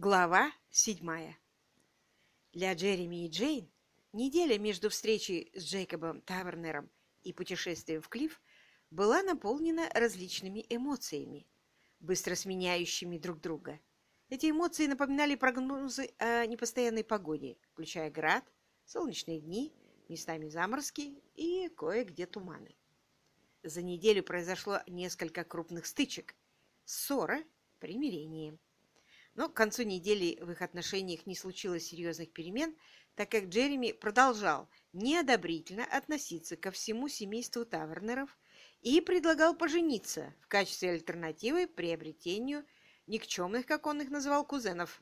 Глава седьмая. Для Джереми и Джейн неделя между встречей с Джейкобом Тавернером и путешествием в Клифф была наполнена различными эмоциями, быстро сменяющими друг друга. Эти эмоции напоминали прогнозы о непостоянной погоде, включая град, солнечные дни, местами заморозки и кое-где туманы. За неделю произошло несколько крупных стычек, ссора, примирение. Но к концу недели в их отношениях не случилось серьезных перемен, так как Джереми продолжал неодобрительно относиться ко всему семейству Тавернеров и предлагал пожениться в качестве альтернативы приобретению никчемных, как он их называл, кузенов.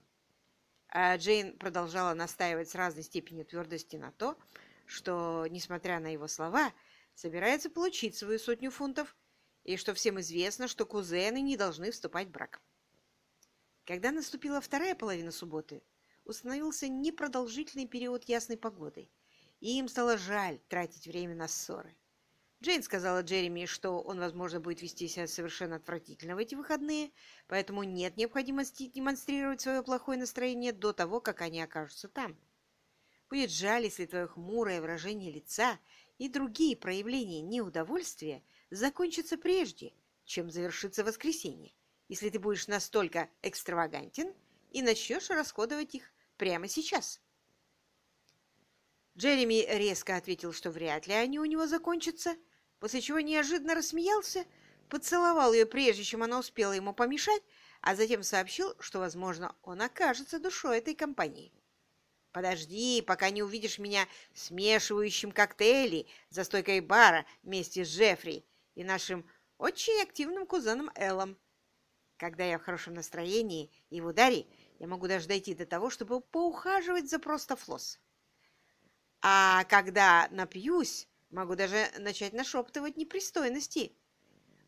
А Джейн продолжала настаивать с разной степенью твердости на то, что, несмотря на его слова, собирается получить свою сотню фунтов, и что всем известно, что кузены не должны вступать в брак. Когда наступила вторая половина субботы, установился непродолжительный период ясной погоды, и им стало жаль тратить время на ссоры. Джейн сказала Джереми, что он, возможно, будет вести себя совершенно отвратительно в эти выходные, поэтому нет необходимости демонстрировать свое плохое настроение до того, как они окажутся там. Будет жаль, если твое хмурое выражение лица и другие проявления неудовольствия закончатся прежде, чем завершится воскресенье если ты будешь настолько экстравагантен и начнешь расходовать их прямо сейчас. Джереми резко ответил, что вряд ли они у него закончатся, после чего неожиданно рассмеялся, поцеловал ее, прежде чем она успела ему помешать, а затем сообщил, что, возможно, он окажется душой этой компании. «Подожди, пока не увидишь меня смешивающим коктейли за стойкой бара вместе с Джеффри и нашим очень активным кузеном Эллом. Когда я в хорошем настроении и в ударе, я могу даже дойти до того, чтобы поухаживать за просто флос. А когда напьюсь, могу даже начать нашептывать непристойности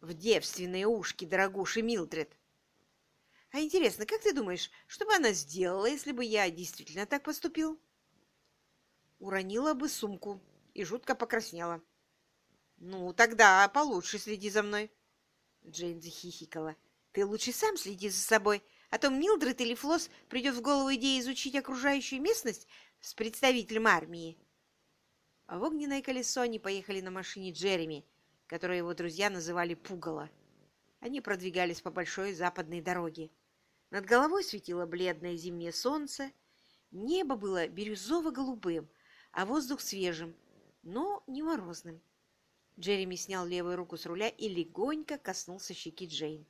в девственные ушки дорогуши Милдред. А интересно, как ты думаешь, что бы она сделала, если бы я действительно так поступил? Уронила бы сумку и жутко покраснела. Ну, тогда получше следи за мной. Джейн захихикала. Ты лучше сам следи за собой, а то Милдред или Флосс придет в голову идея изучить окружающую местность с представителем армии. А в огненное колесо они поехали на машине Джереми, которую его друзья называли Пугало. Они продвигались по большой западной дороге. Над головой светило бледное зимнее солнце, небо было бирюзово-голубым, а воздух свежим, но не морозным. Джереми снял левую руку с руля и легонько коснулся щеки Джейн.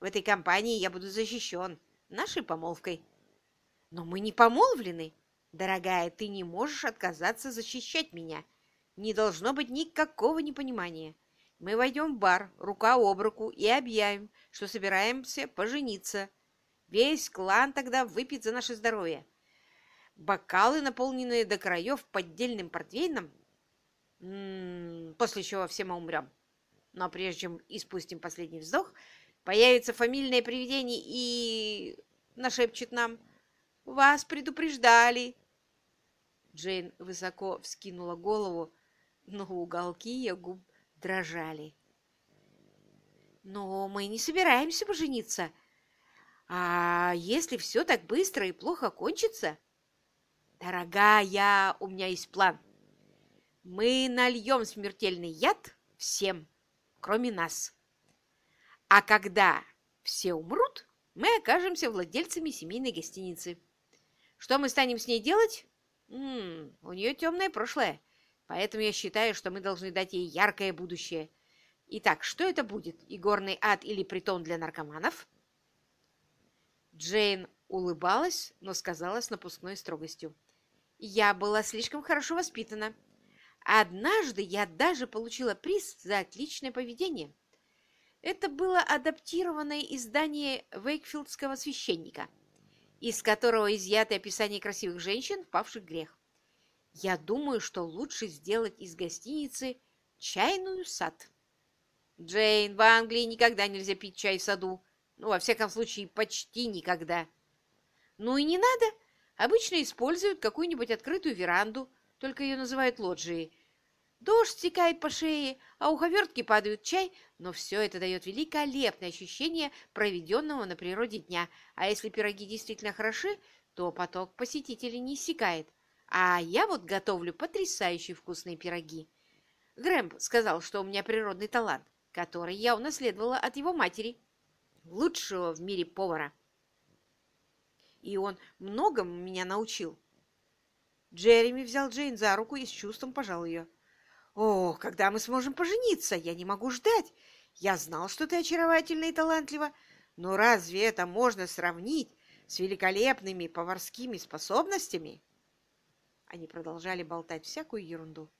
В этой компании я буду защищен нашей помолвкой. Но мы не помолвлены. Дорогая, ты не можешь отказаться защищать меня. Не должно быть никакого непонимания. Мы войдем в бар, рука об руку, и объявим, что собираемся пожениться. Весь клан тогда выпьет за наше здоровье. Бокалы, наполненные до краев поддельным портвейном, после чего все мы умрем. Но прежде чем испустим последний вздох, Появится фамильное привидение и нашепчет нам «Вас предупреждали!» Джейн высоко вскинула голову, но уголки ее губ дрожали. «Но мы не собираемся пожениться. А если все так быстро и плохо кончится?» «Дорогая, у меня есть план. Мы нальем смертельный яд всем, кроме нас». А когда все умрут, мы окажемся владельцами семейной гостиницы. Что мы станем с ней делать? М -м, у нее темное прошлое, поэтому я считаю, что мы должны дать ей яркое будущее. Итак, что это будет? Игорный ад или притон для наркоманов? Джейн улыбалась, но сказала с напускной строгостью. Я была слишком хорошо воспитана. Однажды я даже получила приз за отличное поведение. Это было адаптированное издание Вейкфилдского священника, из которого изъято описание красивых женщин, впавших в грех. Я думаю, что лучше сделать из гостиницы чайную сад. Джейн, в Англии никогда нельзя пить чай в саду. Ну, во всяком случае, почти никогда. Ну и не надо. Обычно используют какую-нибудь открытую веранду, только ее называют лоджией. Дождь стекает по шее, а у говертки падают чай, но все это дает великолепное ощущение проведенного на природе дня. А если пироги действительно хороши, то поток посетителей не иссякает. А я вот готовлю потрясающие вкусные пироги. Грэмп сказал, что у меня природный талант, который я унаследовала от его матери, лучшего в мире повара. И он многому меня научил. Джереми взял Джейн за руку и с чувством пожал ее. «О, когда мы сможем пожениться? Я не могу ждать. Я знал, что ты очаровательна и талантлива, но разве это можно сравнить с великолепными поварскими способностями?» Они продолжали болтать всякую ерунду.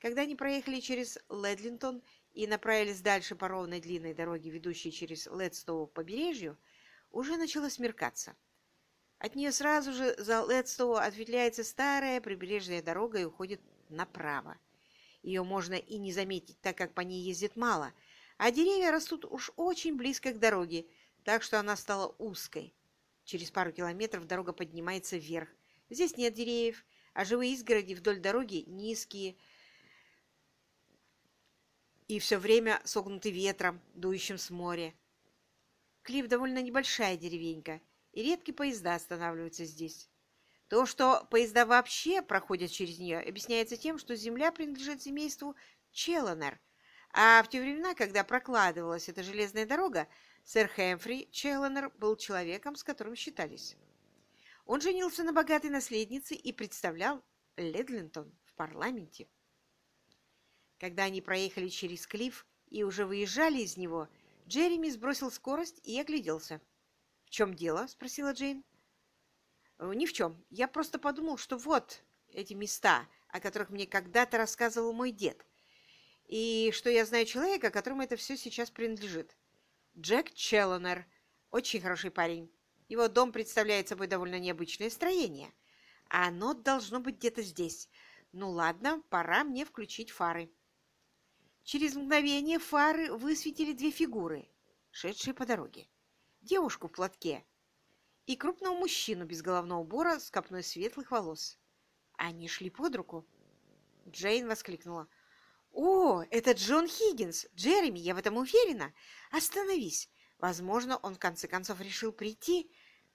Когда они проехали через Ледлинтон и направились дальше по ровной длинной дороге, ведущей через Ледстоу побережью, уже начало смеркаться. От нее сразу же за Ледстоу ответвляется старая прибрежная дорога и уходит направо. Ее можно и не заметить, так как по ней ездит мало, а деревья растут уж очень близко к дороге, так что она стала узкой. Через пару километров дорога поднимается вверх. Здесь нет деревьев, а живые изгороди вдоль дороги низкие и все время согнуты ветром, дующим с моря. Клифф довольно небольшая деревенька, и редкие поезда останавливаются здесь. То, что поезда вообще проходят через нее, объясняется тем, что земля принадлежит семейству Челленер, а в те времена, когда прокладывалась эта железная дорога, сэр Хэмфри Челленер был человеком, с которым считались. Он женился на богатой наследнице и представлял Ледлинтон в парламенте. Когда они проехали через клифф и уже выезжали из него, Джереми сбросил скорость и огляделся. «В чем дело?» – спросила Джейн. «Э, «Ни в чем. Я просто подумал, что вот эти места, о которых мне когда-то рассказывал мой дед, и что я знаю человека, которому это все сейчас принадлежит. Джек Челленер. Очень хороший парень. Его дом представляет собой довольно необычное строение. А оно должно быть где-то здесь. Ну ладно, пора мне включить фары. Через мгновение фары высветили две фигуры, шедшие по дороге. Девушку в платке и крупного мужчину без головного убора с копной светлых волос. Они шли под руку. Джейн воскликнула. «О, это Джон Хиггинс! Джереми, я в этом уверена! Остановись! Возможно, он в конце концов решил прийти.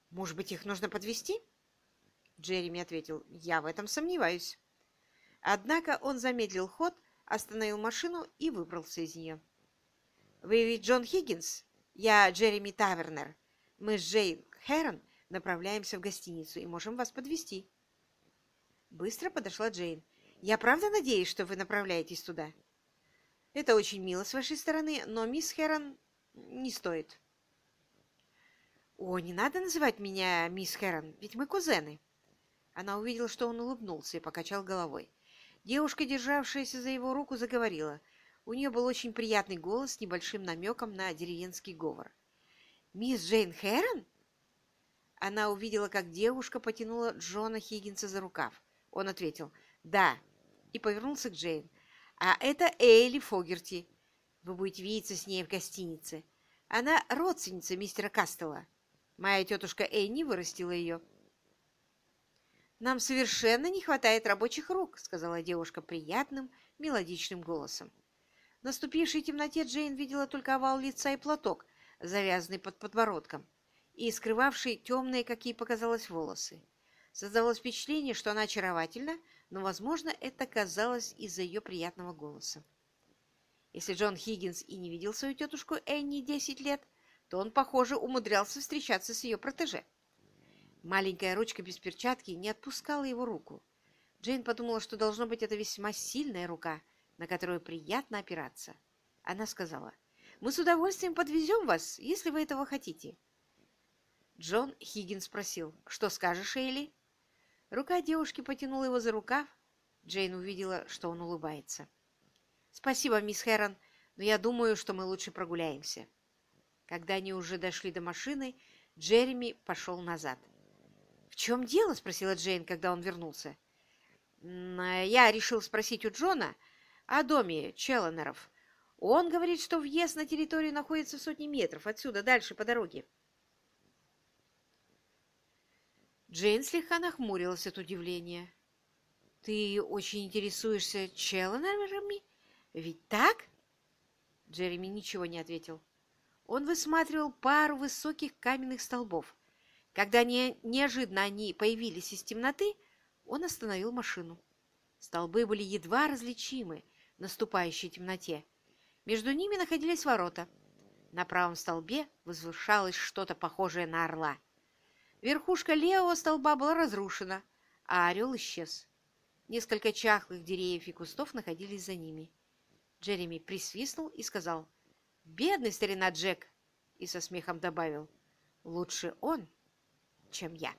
Может быть, их нужно подвести? Джереми ответил, я в этом сомневаюсь. Однако он замедлил ход, остановил машину и выбрался из нее. «Вы ведь Джон Хиггинс? Я Джереми Тавернер. Мы с Джей Хэрон направляемся в гостиницу и можем вас подвести. Быстро подошла Джейн. «Я правда надеюсь, что вы направляетесь туда?» «Это очень мило с вашей стороны, но мисс Хэрон не стоит. «О, не надо называть меня мисс Хэрон, ведь мы кузены!» Она увидела, что он улыбнулся и покачал головой. Девушка, державшаяся за его руку, заговорила. У нее был очень приятный голос с небольшим намеком на деревенский говор. «Мисс Джейн Хэрон?» Она увидела, как девушка потянула Джона Хиггинса за рукав. Он ответил «Да» и повернулся к Джейн. «А это Эйли Фогерти. Вы будете видеться с ней в гостинице. Она родственница мистера Кастела. Моя тетушка Энни вырастила ее. «Нам совершенно не хватает рабочих рук», — сказала девушка приятным, мелодичным голосом. В наступившей темноте Джейн видела только овал лица и платок, завязанный под подбородком, и скрывавший темные, как ей показалось, волосы. Создавалось впечатление, что она очаровательна, но, возможно, это казалось из-за ее приятного голоса. Если Джон Хиггинс и не видел свою тетушку Энни десять лет, то он, похоже, умудрялся встречаться с ее протеже. Маленькая ручка без перчатки не отпускала его руку. Джейн подумала, что должно быть это весьма сильная рука, на которую приятно опираться. Она сказала, «Мы с удовольствием подвезем вас, если вы этого хотите». Джон Хиггинс спросил, «Что скажешь, Эйли?» Рука девушки потянула его за рукав. Джейн увидела, что он улыбается. «Спасибо, мисс Хэрон, но я думаю, что мы лучше прогуляемся». Когда они уже дошли до машины, Джереми пошел назад. «В чем дело?» – спросила Джейн, когда он вернулся. «Я решил спросить у Джона о доме Челленеров. Он говорит, что въезд на территорию находится в сотни метров отсюда, дальше по дороге». Джейн слегка нахмурилась от удивления. Ты очень интересуешься Челленерами? Ведь так? Джереми ничего не ответил. Он высматривал пару высоких каменных столбов. Когда не, неожиданно они появились из темноты, он остановил машину. Столбы были едва различимы в наступающей темноте. Между ними находились ворота. На правом столбе возвышалось что-то похожее на орла. Верхушка левого столба была разрушена, а орел исчез. Несколько чахлых деревьев и кустов находились за ними. Джереми присвистнул и сказал «Бедный старина Джек!» и со смехом добавил «Лучше он, чем я».